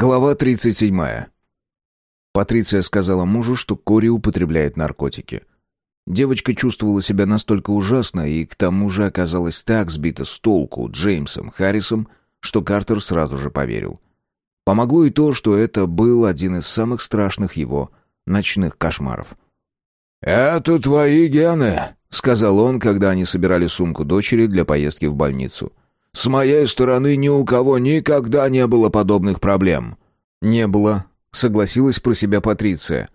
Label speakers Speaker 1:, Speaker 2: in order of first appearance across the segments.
Speaker 1: Глава 37. Патриция сказала мужу, что Кори употребляет наркотики. Девочка чувствовала себя настолько ужасно и к тому же оказалась так сбита с толку Джеймсом Харрисом, что Картер сразу же поверил. Помогло и то, что это был один из самых страшных его ночных кошмаров.
Speaker 2: «Это твои гены», —
Speaker 1: сказал он, когда они собирали сумку дочери для поездки в больницу.
Speaker 2: С моей стороны ни у кого никогда не было подобных проблем».
Speaker 1: «Не было», — согласилась про себя Патриция.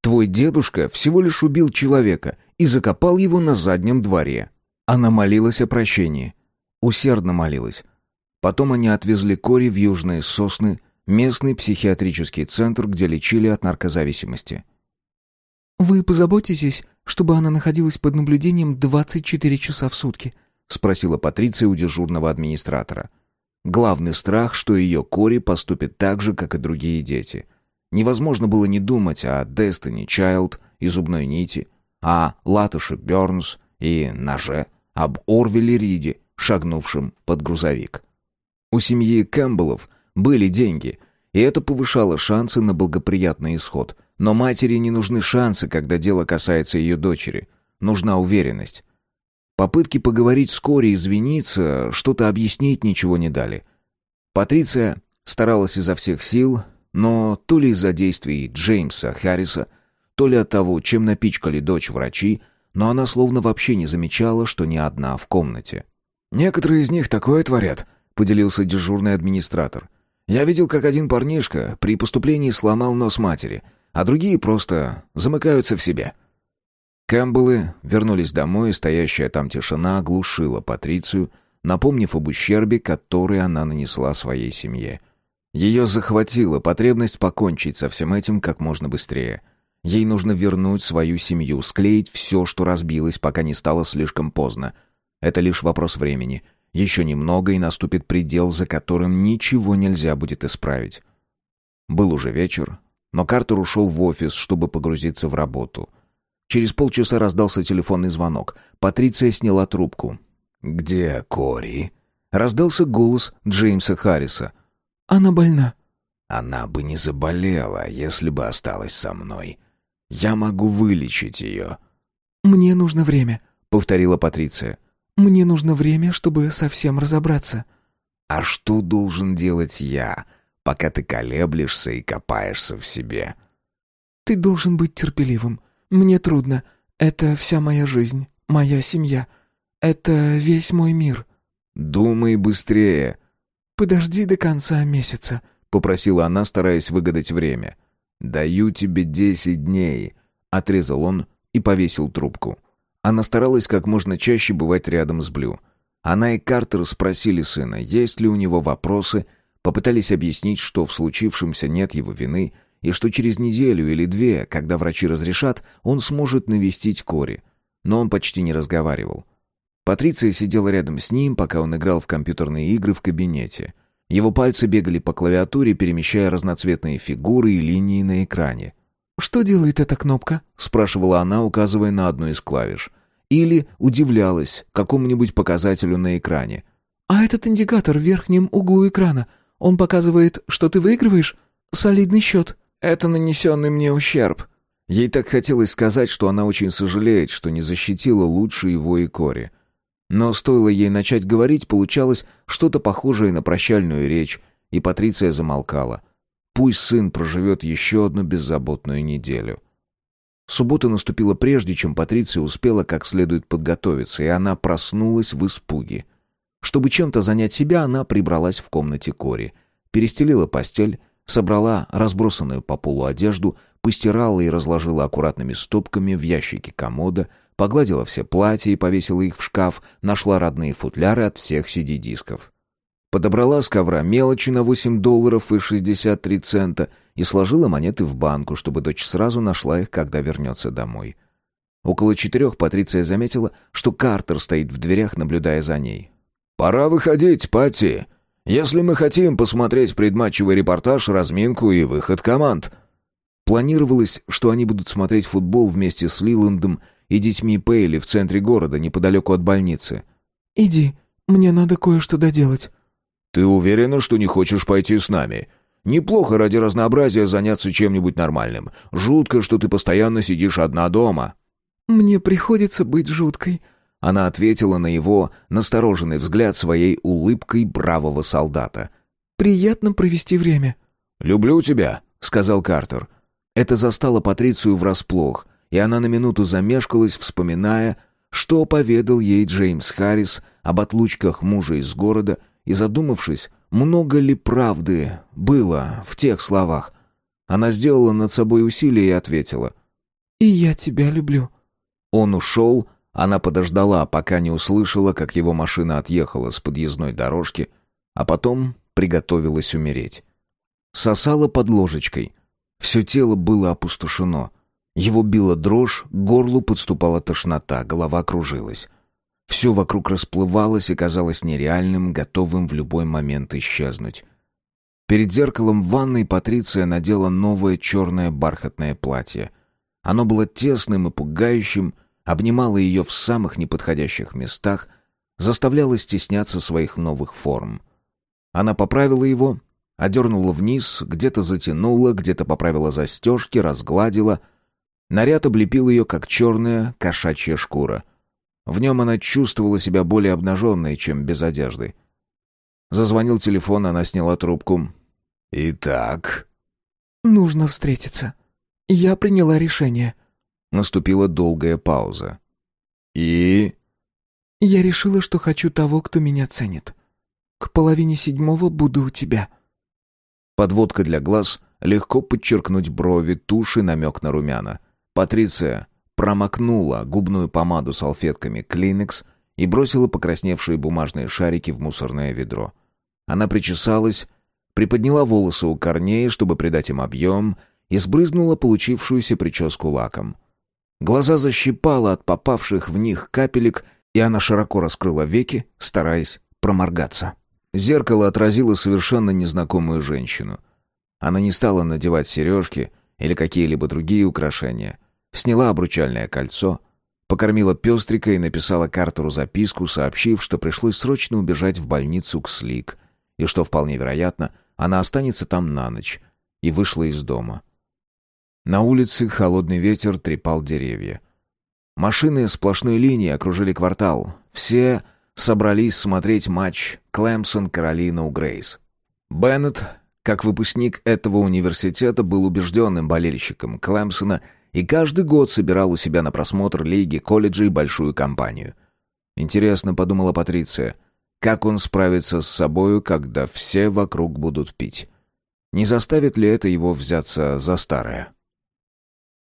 Speaker 1: «Твой дедушка всего лишь убил человека и закопал его на заднем дворе». Она молилась о прощении. Усердно молилась. Потом они отвезли Кори в Южные Сосны, местный психиатрический центр, где лечили от наркозависимости.
Speaker 3: «Вы позаботитесь, чтобы она находилась под наблюдением 24 часа в сутки?»
Speaker 1: Спросила Патриция у дежурного администратора. Главный страх, что ее Кори поступит так же, как и другие дети. Невозможно было не думать о Destiny Чайлд и зубной нити, о Латуше Бернс и ноже, об Орвеле Риде, шагнувшем под грузовик. У семьи Кэмпбеллов были деньги, и это повышало шансы на благоприятный исход. Но матери не нужны шансы, когда дело касается ее дочери. Нужна уверенность. Попытки поговорить с Кори, извиниться, что-то объяснить ничего не дали. Патриция старалась изо всех сил, но то ли из-за действий Джеймса Харриса, то ли от того, чем напичкали дочь врачи, но она словно вообще не замечала, что не одна в комнате.
Speaker 2: «Некоторые из них такое творят», — поделился дежурный администратор. «Я видел, как один парнишка при поступлении сломал нос матери, а другие просто замыкаются в себе».
Speaker 1: Кэмпбеллы вернулись домой, и стоящая там тишина оглушила Патрицию, напомнив об ущербе, который она нанесла своей семье. Ее захватила потребность покончить со всем этим как можно быстрее. Ей нужно вернуть свою семью, склеить все, что разбилось, пока не стало слишком поздно. Это лишь вопрос времени. Еще немного, и наступит предел, за которым ничего нельзя будет исправить. Был уже вечер, но Картер ушел в офис, чтобы погрузиться в работу — Через полчаса раздался телефонный звонок. Патриция сняла трубку.
Speaker 2: «Где Кори?»
Speaker 1: Раздался голос Джеймса Харриса.
Speaker 3: «Она больна».
Speaker 2: «Она бы не заболела, если бы осталась со мной. Я могу вылечить ее».
Speaker 3: «Мне нужно время», —
Speaker 1: повторила Патриция.
Speaker 3: «Мне нужно время, чтобы совсем разобраться».
Speaker 2: «А что должен делать я, пока ты колеблешься и копаешься в себе?»
Speaker 3: «Ты должен быть терпеливым. Мне трудно. Это вся моя жизнь, моя семья. Это весь мой мир».
Speaker 1: «Думай быстрее».
Speaker 3: «Подожди до конца месяца», —
Speaker 1: попросила она, стараясь выгадать время. «Даю тебе десять дней», — отрезал он и повесил трубку. Она старалась как можно чаще бывать рядом с Блю. Она и Картер спросили сына, есть ли у него вопросы, попытались объяснить, что в случившемся нет его вины — и что через неделю или две, когда врачи разрешат, он сможет навестить Кори. Но он почти не разговаривал. Патриция сидела рядом с ним, пока он играл в компьютерные игры в кабинете. Его пальцы бегали по клавиатуре, перемещая разноцветные фигуры и линии на экране.
Speaker 3: «Что делает эта кнопка?»
Speaker 1: — спрашивала она, указывая на одну из клавиш. Или удивлялась какому-нибудь показателю на экране.
Speaker 3: «А этот индикатор в верхнем углу экрана, он показывает, что ты выигрываешь? Солидный счет».
Speaker 1: Это нанесенный мне ущерб. Ей так хотелось сказать, что она очень сожалеет, что не защитила лучше его и Кори. Но стоило ей начать говорить, получалось что-то похожее на прощальную речь, и Патриция замолкала. Пусть сын проживет еще одну беззаботную неделю. Суббота наступила прежде, чем Патриция успела как следует подготовиться, и она проснулась в испуге. Чтобы чем-то занять себя, она прибралась в комнате Кори, перестелила постель, Собрала разбросанную по полу одежду, постирала и разложила аккуратными стопками в ящике комода, погладила все платья и повесила их в шкаф, нашла родные футляры от всех CD-дисков. Подобрала с ковра мелочи на 8 долларов и 63 цента и сложила монеты в банку, чтобы дочь сразу нашла их, когда вернется домой. Около четырех Патриция заметила, что Картер стоит в дверях, наблюдая за ней.
Speaker 2: «Пора выходить, Пати!» Если мы хотим посмотреть предматчевый репортаж, разминку и выход команд.
Speaker 1: Планировалось, что они будут смотреть футбол вместе с Лиландом и детьми Пейли в центре города, неподалеку от больницы.
Speaker 3: «Иди, мне надо кое-что доделать».
Speaker 2: «Ты уверена, что не хочешь пойти с нами? Неплохо ради разнообразия заняться чем-нибудь нормальным. Жутко, что ты постоянно сидишь одна дома».
Speaker 3: «Мне приходится быть жуткой», —
Speaker 1: она ответила на его настороженный взгляд своей улыбкой бравого солдата.
Speaker 3: «Приятно провести время».
Speaker 2: «Люблю тебя», — сказал Картер.
Speaker 1: Это застало Патрицию врасплох, и она на минуту замешкалась, вспоминая, что поведал ей Джеймс Харрис об отлучках мужа из города, и задумавшись, много ли правды было в тех словах. Она сделала над собой усилие и ответила.
Speaker 3: «И я тебя люблю».
Speaker 1: Он ушел, она подождала, пока не услышала, как его машина отъехала с подъездной дорожки, а потом приготовилась умереть. Сосала под ложечкой. Все тело было опустошено. Его била дрожь, к горлу подступала тошнота, голова кружилась. Все вокруг расплывалось и казалось нереальным, готовым в любой момент исчезнуть. Перед зеркалом в ванной Патриция надела новое черное бархатное платье. Оно было тесным и пугающим, обнимало ее в самых неподходящих местах, заставляло стесняться своих новых форм. Она поправила его, одернула вниз, где-то затянула, где-то поправила застежки, разгладила. Наряд облепил ее, как черная кошачья шкура — в нем она чувствовала себя более обнаженной, чем без одежды. Зазвонил телефон, она сняла трубку. «Итак...»
Speaker 3: «Нужно встретиться. Я приняла решение».
Speaker 1: Наступила долгая пауза. «И...»
Speaker 3: «Я решила, что хочу того, кто меня ценит. К половине седьмого буду у тебя».
Speaker 1: Подводка для глаз, легко подчеркнуть брови, туши, намек на румяна. Патриция промокнула губную помаду салфетками Клинекс и бросила покрасневшие бумажные шарики в мусорное ведро. Она причесалась, приподняла волосы у корней, чтобы придать им объем, и сбрызнула получившуюся прическу лаком. Глаза защипала от попавших в них капелек, и она широко раскрыла веки, стараясь проморгаться. Зеркало отразило совершенно незнакомую женщину. Она не стала надевать сережки или какие-либо другие украшения — Сняла обручальное кольцо, покормила пестрика и написала Картеру записку, сообщив, что пришлось срочно убежать в больницу к Слик, и что, вполне вероятно, она останется там на ночь, и вышла из дома. На улице холодный ветер трепал деревья. Машины сплошной линии окружили квартал. Все собрались смотреть матч Клэмсон-Каролина у Грейс. Беннет, как выпускник этого университета, был убежденным болельщиком Клэмсона – и каждый год собирал у себя на просмотр лиги колледжей большую компанию. Интересно, подумала Патриция, как он справится с собою, когда все вокруг будут пить. Не заставит ли это его взяться за старое?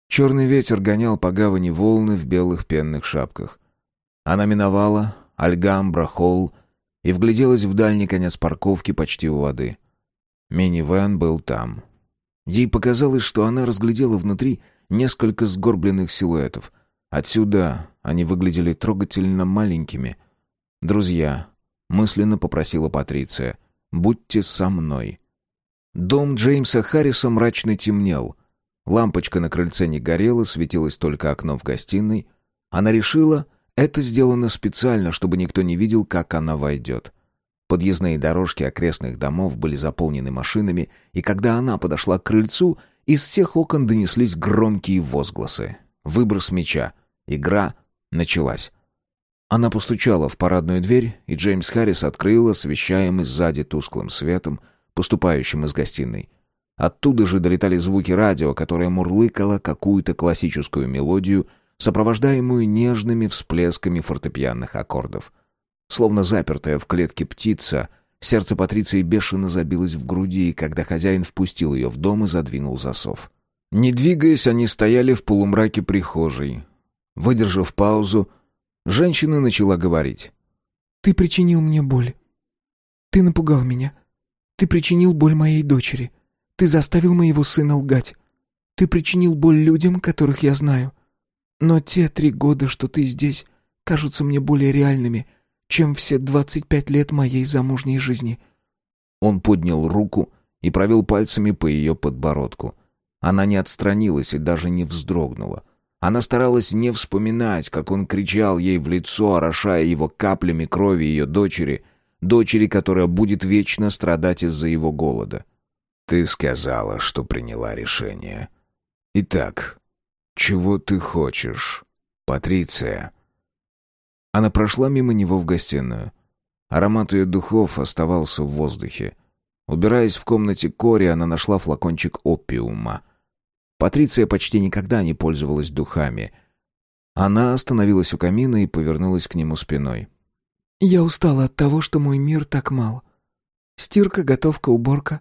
Speaker 1: Черный ветер гонял по гавани волны в белых пенных шапках. Она миновала Альгамбра-холл и вгляделась в дальний конец парковки почти у воды. Мини-вэн был там. Ей показалось, что она разглядела внутри несколько сгорбленных силуэтов. Отсюда они выглядели трогательно маленькими. «Друзья», — мысленно попросила Патриция, — «будьте со мной». Дом Джеймса Харриса мрачно темнел. Лампочка на крыльце не горела, светилось только окно в гостиной. Она решила, это сделано специально, чтобы никто не видел, как она войдет. Подъездные дорожки окрестных домов были заполнены машинами, и когда она подошла к крыльцу, из всех окон донеслись громкие возгласы. Выброс мяча. Игра началась. Она постучала в парадную дверь, и Джеймс Харрис открыл, освещаемый сзади тусклым светом, поступающим из гостиной. Оттуда же долетали звуки радио, которое мурлыкало какую-то классическую мелодию, сопровождаемую нежными всплесками фортепианных аккордов. Словно запертая в клетке птица — Сердце Патриции бешено забилось в груди, когда хозяин впустил ее в дом и задвинул засов. Не двигаясь, они стояли в полумраке прихожей. Выдержав паузу, женщина начала говорить.
Speaker 3: «Ты причинил мне боль. Ты напугал меня. Ты причинил боль моей дочери. Ты заставил моего сына лгать. Ты причинил боль людям, которых я знаю. Но те три года, что ты здесь, кажутся мне более реальными, чем все двадцать пять лет моей замужней жизни».
Speaker 1: Он поднял руку и провел пальцами по ее подбородку. Она не отстранилась и даже не вздрогнула. Она старалась не вспоминать, как он кричал ей в лицо, орошая его каплями крови ее дочери, дочери, которая будет вечно страдать из-за его голода.
Speaker 2: Ты сказала, что приняла решение. Итак, чего ты хочешь, Патриция? Она прошла мимо него в гостиную. Аромат ее духов оставался в воздухе. Убираясь в комнате Кори, она нашла флакончик опиума. Патриция почти никогда не пользовалась духами. Она остановилась у камина и повернулась к нему спиной.
Speaker 3: «Я устала от того, что мой мир так мал. Стирка, готовка, уборка.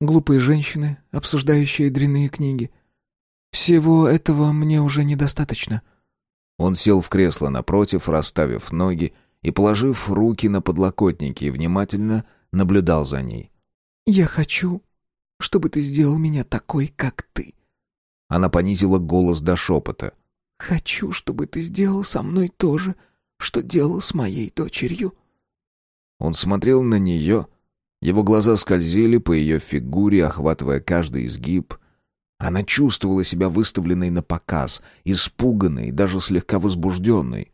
Speaker 3: Глупые женщины, обсуждающие дрянные книги. Всего этого мне уже недостаточно».
Speaker 2: Он сел в кресло напротив, расставив ноги и, положив руки на подлокотники, внимательно наблюдал за ней.
Speaker 3: «Я хочу, чтобы ты сделал меня такой, как ты».
Speaker 2: Она понизила голос до шепота.
Speaker 3: «Хочу, чтобы ты сделал со мной то же, что делал с моей дочерью».
Speaker 2: Он смотрел на нее, его глаза скользили по ее фигуре, охватывая каждый изгиб. Она чувствовала себя выставленной на показ, испуганной, даже слегка возбужденной.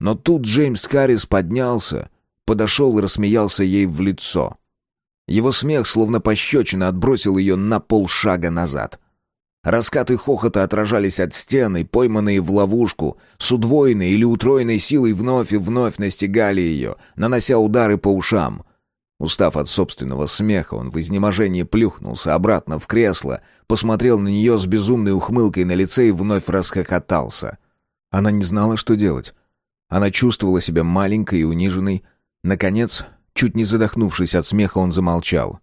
Speaker 2: Но тут Джеймс Харрис поднялся, подошел и рассмеялся ей в лицо. Его смех, словно пощечина, отбросил ее на полшага назад. Раскаты хохота отражались от стены, пойманные в ловушку, с удвоенной или утроенной силой вновь и вновь настигали ее, нанося удары по ушам. Устав от собственного смеха, он в изнеможении плюхнулся обратно в кресло, посмотрел на нее с безумной ухмылкой на лице и вновь расхохотался. Она не знала, что делать. Она чувствовала себя маленькой и униженной. Наконец, чуть не задохнувшись от смеха, он замолчал.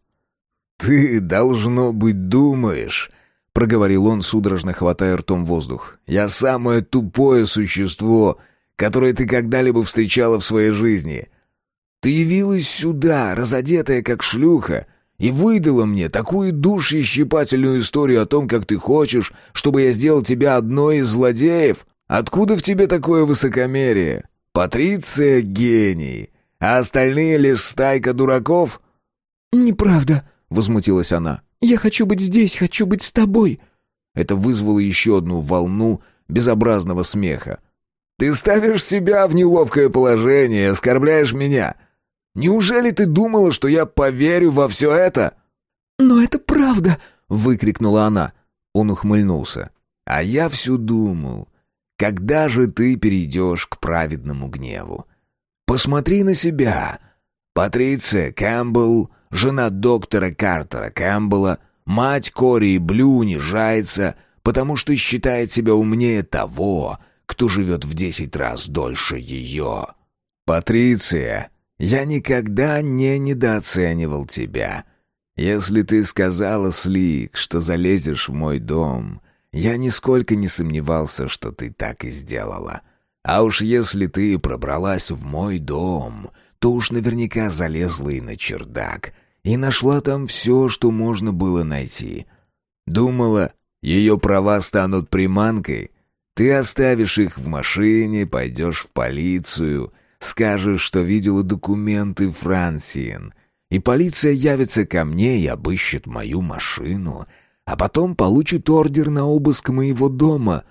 Speaker 2: «Ты, должно быть, думаешь...» — проговорил он, судорожно хватая ртом воздух. «Я самое тупое существо, которое ты когда-либо встречала в своей жизни. Ты явилась сюда, разодетая как шлюха, и выдала мне такую душещипательную историю о том, как ты хочешь, чтобы я сделал тебя одной из злодеев. Откуда в тебе такое высокомерие? Патриция — гений, а остальные лишь стайка дураков?»
Speaker 3: «Неправда», — возмутилась она. «Я хочу быть здесь, хочу быть с тобой».
Speaker 2: Это вызвало еще одну волну безобразного смеха. «Ты ставишь себя в неловкое положение оскорбляешь меня. Неужели ты думала, что я поверю во все это?»
Speaker 3: «Но это правда!»
Speaker 2: — выкрикнула она. Он ухмыльнулся. «А я все думал, когда же ты перейдешь к праведному гневу? Посмотри на себя. Патриция Кэмпбелл, жена доктора Картера Кэмпбелла, мать Кори и Блю унижается, потому что считает себя умнее того, кто живет в десять раз дольше ее. Патриция, я никогда не недооценивал тебя. Если ты сказала, Слик, что залезешь в мой дом, я нисколько не сомневался, что ты так и сделала. А уж если ты пробралась в мой дом, то уж наверняка залезла и на чердак, и нашла там все, что можно было найти. Думала, ее права станут приманкой. Ты оставишь их в машине, пойдешь в полицию — Скажешь, что видела документы Франсиен, и полиция явится ко мне и обыщет мою машину, а потом получит ордер на обыск моего дома.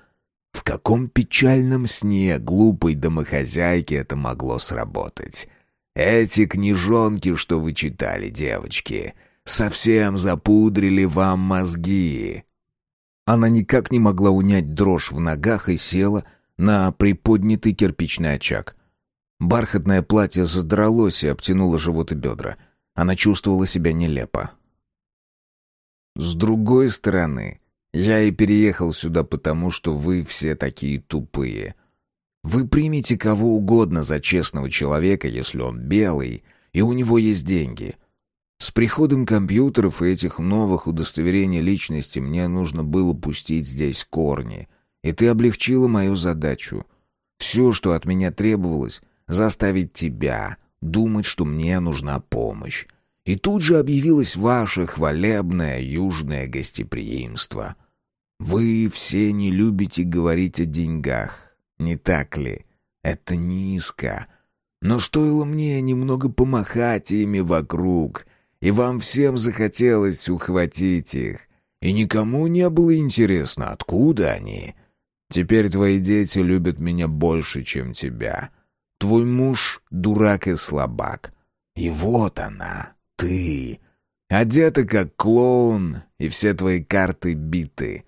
Speaker 2: В каком печальном сне глупой домохозяйки это могло сработать? Эти книжонки, что вы читали, девочки, совсем запудрили вам мозги. Она никак не могла унять дрожь в ногах и села на приподнятый кирпичный очаг. Бархатное платье задралось и обтянуло живот и бедра. Она чувствовала себя нелепо. «С другой стороны, я и переехал сюда потому, что вы все такие тупые. Вы примете кого угодно за честного человека, если он белый, и у него есть деньги. С приходом компьютеров и этих новых удостоверений личности мне нужно было пустить здесь корни, и ты облегчила мою задачу. Все, что от меня требовалось, заставить тебя думать, что мне нужна помощь. И тут же объявилось ваше хвалебное южное гостеприимство. Вы все не любите говорить о деньгах, не так ли? Это низко. Но стоило мне немного помахать ими вокруг, и вам всем захотелось ухватить их, и никому не было интересно, откуда они. Теперь твои дети любят меня больше, чем тебя. Твой муж — дурак и слабак. И вот она, ты. Одета как клоун, и все твои карты биты.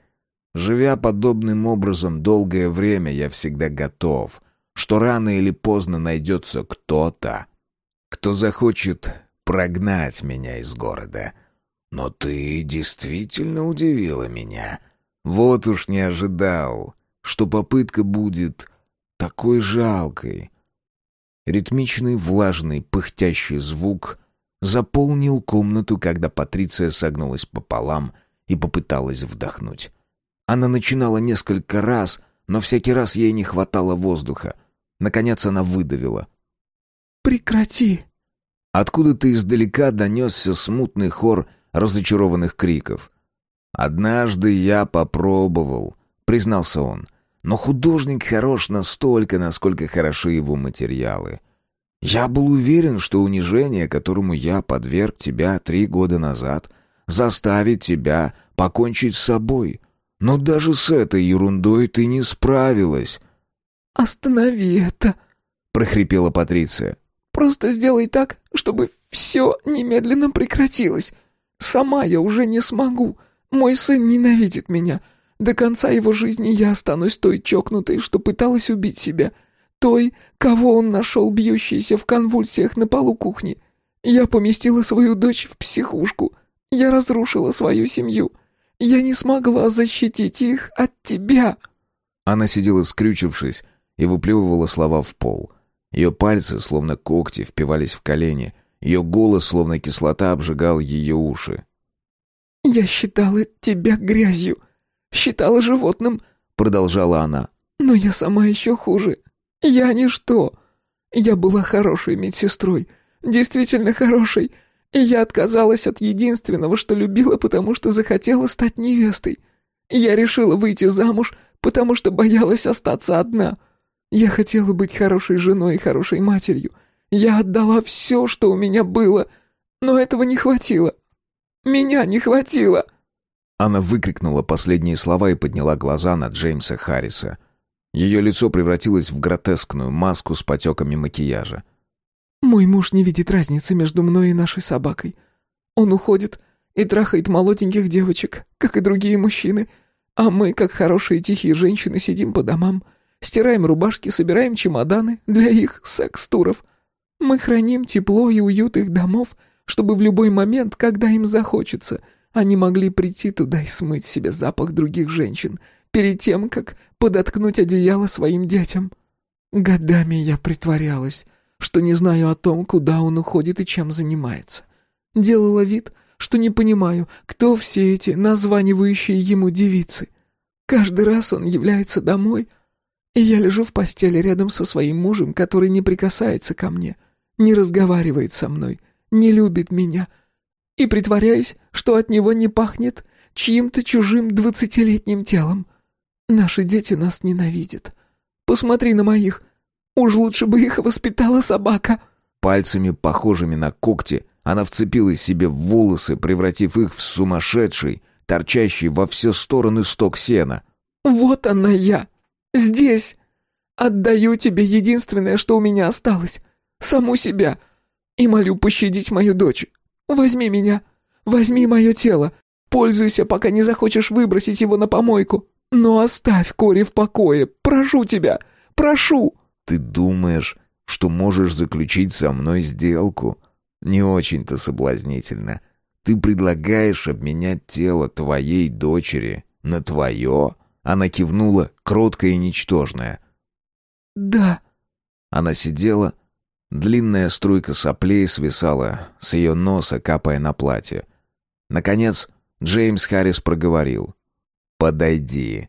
Speaker 2: Живя подобным образом долгое время, я всегда готов, что рано или поздно найдется кто-то, кто захочет прогнать меня из города. Но ты действительно удивила меня. Вот уж не ожидал, что попытка будет такой жалкой. Ритмичный, влажный, пыхтящий звук заполнил комнату, когда Патриция согнулась пополам и попыталась вдохнуть. Она начинала несколько раз, но всякий раз ей не хватало воздуха. Наконец она выдавила.
Speaker 3: «Прекрати!»
Speaker 2: Откуда-то издалека донесся смутный хор разочарованных криков. «Однажды я попробовал», — признался он. «Но художник хорош настолько, насколько хороши его материалы. Я был уверен, что унижение, которому я подверг тебя три года назад, заставит тебя покончить с собой. Но даже с этой ерундой ты не справилась».
Speaker 3: «Останови это!»
Speaker 2: — прохрипела Патриция.
Speaker 3: «Просто сделай так, чтобы все немедленно прекратилось. Сама я уже не смогу. Мой сын ненавидит меня. До конца его жизни я останусь той чокнутой, что пыталась убить себя той, кого он нашел бьющейся в конвульсиях на полу кухни. Я поместила свою дочь в психушку. Я разрушила свою семью. Я не смогла защитить их от тебя».
Speaker 2: Она сидела скрючившись и выплевывала слова в пол. Ее пальцы, словно когти, впивались в колени. Ее голос, словно кислота, обжигал ее уши.
Speaker 3: «Я считала тебя грязью, считала животным», — продолжала она. «Но я сама еще хуже. Я ничто. Я была хорошей медсестрой, действительно хорошей, и я отказалась от единственного, что любила, потому что захотела стать невестой. Я решила выйти замуж, потому что боялась остаться одна. Я хотела быть хорошей женой и хорошей матерью. Я отдала все, что у меня было, но этого не хватило. Меня не хватило!»
Speaker 2: Она выкрикнула последние слова и подняла глаза на Джеймса Харриса — ее лицо превратилось в гротескную маску с потеками макияжа.
Speaker 3: «Мой муж не видит разницы между мной и нашей собакой. Он уходит и трахает молоденьких девочек, как и другие мужчины, а мы, как хорошие тихие женщины, сидим по домам, стираем рубашки, собираем чемоданы для их секс-туров. Мы храним тепло и уют их домов, чтобы в любой момент, когда им захочется, они могли прийти туда и смыть себе запах других женщин — перед тем, как подоткнуть одеяло своим детям. Годами я притворялась, что не знаю о том, куда он уходит и чем занимается. Делала вид, что не понимаю, кто все эти названивающие ему девицы. Каждый раз он является домой, и я лежу в постели рядом со своим мужем, который не прикасается ко мне, не разговаривает со мной, не любит меня, и притворяюсь, что от него не пахнет чьим-то чужим двадцатилетним телом. Наши дети нас ненавидят. Посмотри на моих. Уж лучше бы их воспитала собака».
Speaker 2: Пальцами, похожими на когти, она вцепилась себе в волосы, превратив их в сумасшедший, торчащий во все стороны сток сена.
Speaker 3: «Вот она я! Здесь! Отдаю тебе единственное, что у меня осталось. Саму себя. И молю пощадить мою дочь. Возьми меня. Возьми мое тело. Пользуйся, пока не захочешь выбросить его на помойку. «Но оставь Кори в покое! Прошу тебя! Прошу!»
Speaker 2: «Ты думаешь, что можешь заключить со мной сделку? Не очень-то соблазнительно. Ты предлагаешь обменять тело твоей дочери на твое?» Она кивнула, кроткая и ничтожная.
Speaker 3: «Да».
Speaker 2: Она сидела, длинная струйка соплей свисала с ее носа, капая на платье. Наконец, Джеймс Харрис проговорил. «Подойди».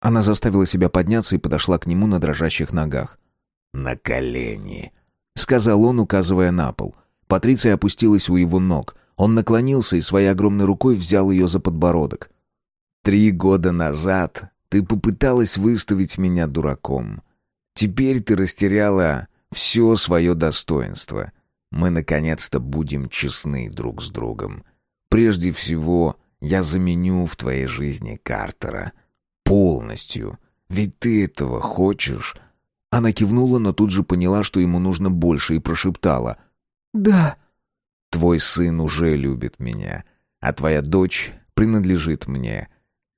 Speaker 2: Она заставила себя подняться и подошла к нему на дрожащих ногах. «На колени», — сказал он, указывая на пол. Патриция опустилась у его ног. Он наклонился и своей огромной рукой взял ее за подбородок. «Три года назад ты попыталась выставить меня дураком. Теперь ты растеряла все свое достоинство. Мы, наконец-то, будем честны друг с другом. Прежде всего, я заменю в твоей жизни Картера. Полностью. Ведь ты этого хочешь?» Она кивнула, но тут же поняла, что ему нужно больше, и прошептала.
Speaker 3: «Да».
Speaker 1: Твой сын уже любит меня, а твоя дочь принадлежит мне.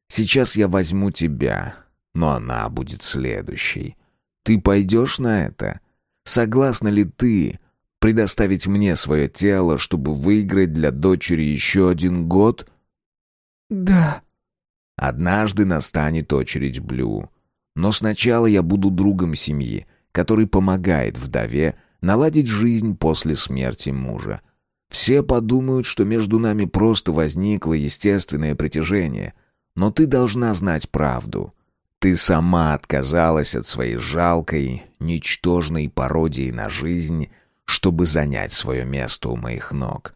Speaker 1: Сейчас я возьму тебя, но она будет следующей. Ты пойдешь на это? Согласна ли ты предоставить мне свое тело, чтобы выиграть для дочери еще один год?
Speaker 3: Да.
Speaker 1: Однажды настанет очередь Блю. Но сначала я буду другом семьи, который помогает вдове наладить жизнь после смерти мужа. Все подумают, что между нами просто возникло естественное притяжение. Но ты должна знать правду. Ты сама отказалась от своей жалкой, ничтожной пародии на жизнь, чтобы занять свое место у моих ног.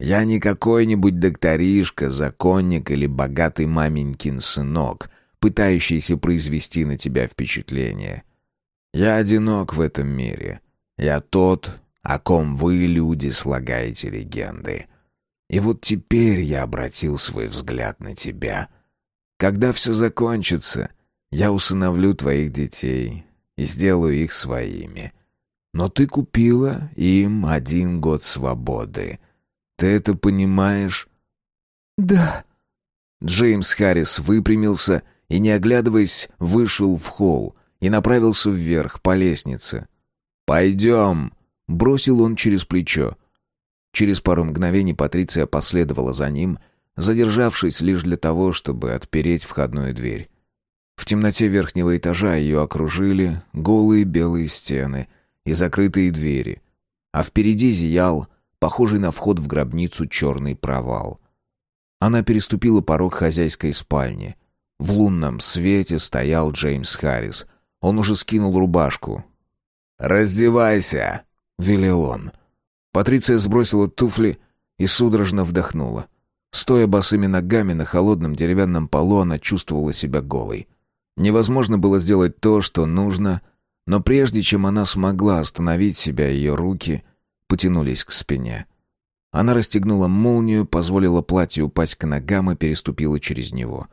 Speaker 1: Я не какой-нибудь докторишка, законник или богатый маменькин сынок, пытающийся произвести на тебя впечатление. Я одинок в этом мире. Я тот, о ком вы, люди, слагаете легенды. И вот теперь я обратил свой взгляд на тебя. Когда все закончится, я усыновлю твоих детей и сделаю их своими. Но ты купила им один год свободы. Ты это понимаешь?
Speaker 3: Да.
Speaker 1: Джеймс Харрис выпрямился и, не оглядываясь, вышел в холл и направился вверх по лестнице. «Пойдем!» — бросил он через плечо. Через пару мгновений Патриция последовала за ним, задержавшись лишь для того, чтобы отпереть входную дверь. В темноте верхнего этажа ее окружили голые белые стены и закрытые двери, а впереди зиял, похожий на вход в гробницу, черный провал. Она переступила порог хозяйской спальни. В лунном свете стоял Джеймс Харрис. Он уже скинул рубашку. «Раздевайся!» — велел он. Патриция сбросила туфли и судорожно вдохнула. Стоя босыми ногами на холодном деревянном полу, она чувствовала себя голой. Невозможно было сделать то, что нужно, но прежде чем она смогла остановить себя, ее руки потянулись к спине. Она расстегнула молнию, позволила платью упасть к ногам и переступила через него.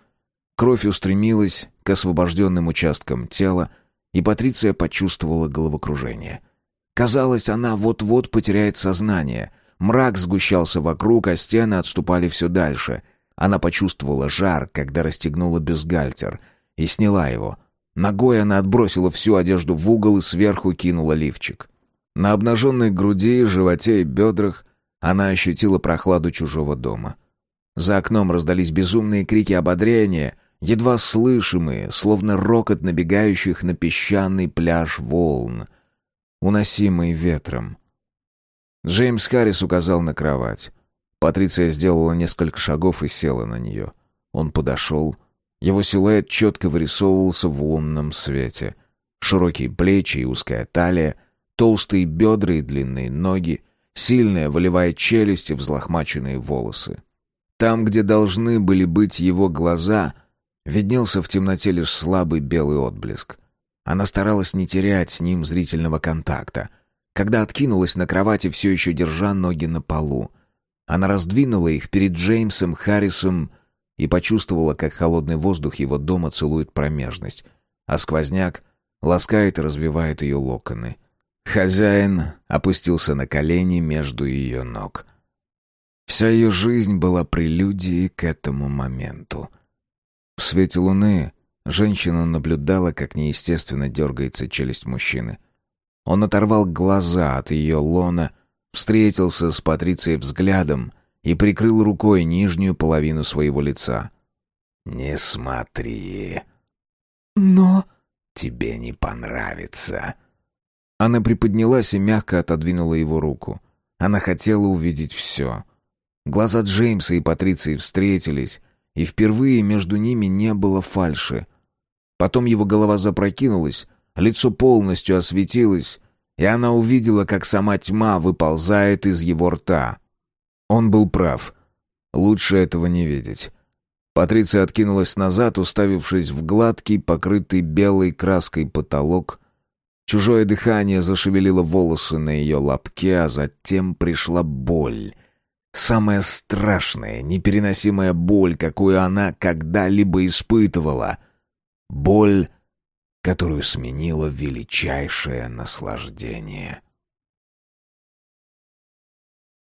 Speaker 1: Кровь устремилась к освобожденным участкам тела, и Патриция почувствовала головокружение. Казалось, она вот-вот потеряет сознание. Мрак сгущался вокруг, а стены отступали все дальше. Она почувствовала жар, когда расстегнула бюстгальтер — и сняла его. Ногой она отбросила всю одежду в угол и сверху кинула лифчик. На обнаженной груди, животе и бедрах она ощутила прохладу чужого дома. За окном раздались безумные крики ободрения, едва слышимые, словно рокот набегающих на песчаный пляж волн, уносимый ветром. Джеймс Харрис указал на кровать. Патриция сделала несколько шагов и села на нее. Он подошел, его силуэт четко вырисовывался в лунном свете. Широкие плечи и узкая талия, толстые бедра и длинные ноги, сильная волевая челюсть и взлохмаченные волосы. Там, где должны были быть его глаза, виднелся в темноте лишь слабый белый отблеск. Она старалась не терять с ним зрительного контакта. Когда откинулась на кровати, все еще держа ноги на полу. Она раздвинула их перед Джеймсом Харрисом, и почувствовала, как холодный воздух его дома целует промежность, а сквозняк ласкает и развивает ее локоны. Хозяин опустился на колени между ее ног. Вся ее жизнь была прелюдией к этому моменту. В свете луны женщина наблюдала, как неестественно дергается челюсть мужчины. Он оторвал глаза от ее лона, встретился с Патрицией взглядом — и прикрыл рукой нижнюю половину своего лица. «Не смотри».
Speaker 3: «Но...»
Speaker 1: «Тебе не понравится». Она приподнялась и мягко отодвинула его руку. Она хотела увидеть все. Глаза Джеймса и Патриции встретились, и впервые между ними не было фальши. Потом его голова запрокинулась, лицо полностью осветилось, и она увидела, как сама тьма выползает из его рта. Он был прав. Лучше этого не видеть. Патриция откинулась назад, уставившись в гладкий, покрытый белой краской потолок. Чужое дыхание зашевелило волосы на ее лобке, а затем пришла боль. Самая страшная, непереносимая боль, какую она когда-либо испытывала. Боль, которую сменило величайшее наслаждение.